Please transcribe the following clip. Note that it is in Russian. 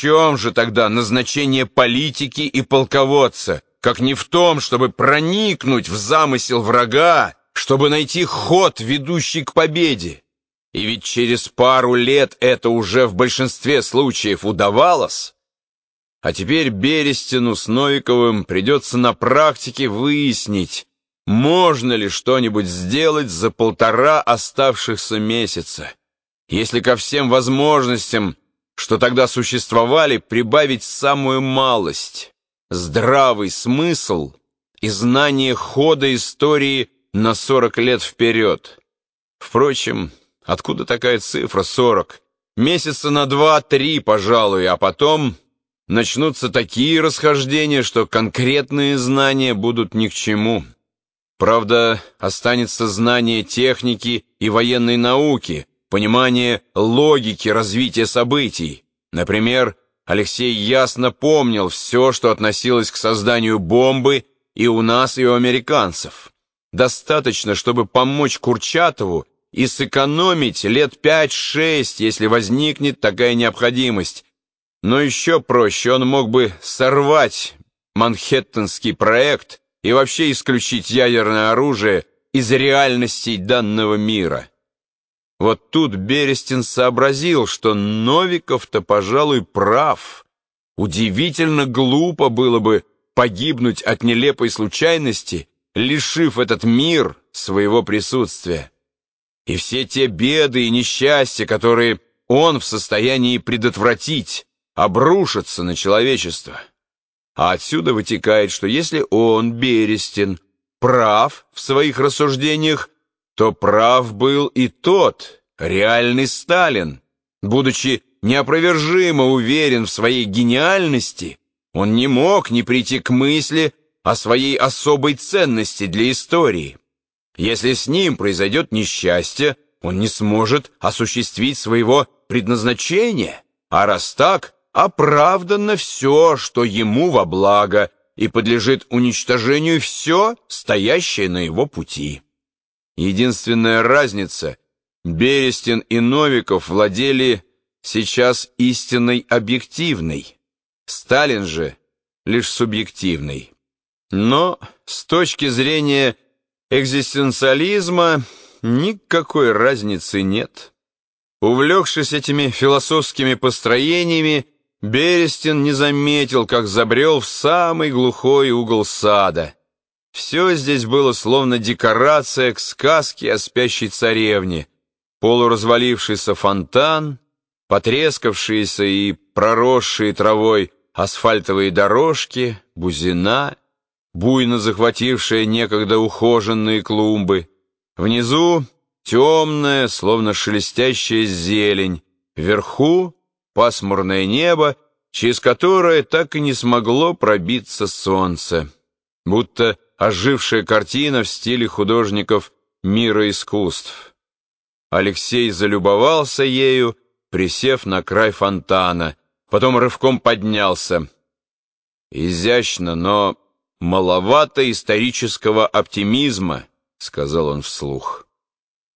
чем же тогда назначение политики и полководца, как не в том, чтобы проникнуть в замысел врага, чтобы найти ход, ведущий к победе? И ведь через пару лет это уже в большинстве случаев удавалось. А теперь Берестину с Новиковым придется на практике выяснить, можно ли что-нибудь сделать за полтора оставшихся месяца. Если ко всем возможностям, что тогда существовали, прибавить самую малость, здравый смысл и знание хода истории на 40 лет вперед. Впрочем, откуда такая цифра 40? Месяца на два-три, пожалуй, а потом начнутся такие расхождения, что конкретные знания будут ни к чему. Правда, останется знание техники и военной науки, понимание логики развития событий. Например, Алексей ясно помнил все, что относилось к созданию бомбы и у нас, и у американцев. Достаточно, чтобы помочь Курчатову и сэкономить лет пять-шесть, если возникнет такая необходимость, но еще проще, он мог бы сорвать Манхэттенский проект и вообще исключить ядерное оружие из реальностей данного мира. Вот тут Берестин сообразил, что Новиков-то, пожалуй, прав. Удивительно глупо было бы погибнуть от нелепой случайности, лишив этот мир своего присутствия. И все те беды и несчастья, которые он в состоянии предотвратить, обрушится на человечество. А отсюда вытекает, что если он, Берестин, прав в своих рассуждениях, то прав был и тот, реальный Сталин. Будучи неопровержимо уверен в своей гениальности, он не мог не прийти к мысли о своей особой ценности для истории. Если с ним произойдет несчастье, он не сможет осуществить своего предназначения, а раз так, оправдано все, что ему во благо, и подлежит уничтожению все, стоящее на его пути. Единственная разница — Берестин и Новиков владели сейчас истинной объективной, Сталин же лишь субъективной. Но с точки зрения экзистенциализма никакой разницы нет. Увлекшись этими философскими построениями, Берестин не заметил, как забрел в самый глухой угол сада. Все здесь было словно декорация к сказке о спящей царевне. Полуразвалившийся фонтан, потрескавшиеся и проросшие травой асфальтовые дорожки, бузина, буйно захватившая некогда ухоженные клумбы. Внизу темная, словно шелестящая зелень, вверху пасмурное небо, через которое так и не смогло пробиться солнце, будто ожившая картина в стиле художников мира искусств. Алексей залюбовался ею, присев на край фонтана, потом рывком поднялся. «Изящно, но маловато исторического оптимизма», — сказал он вслух.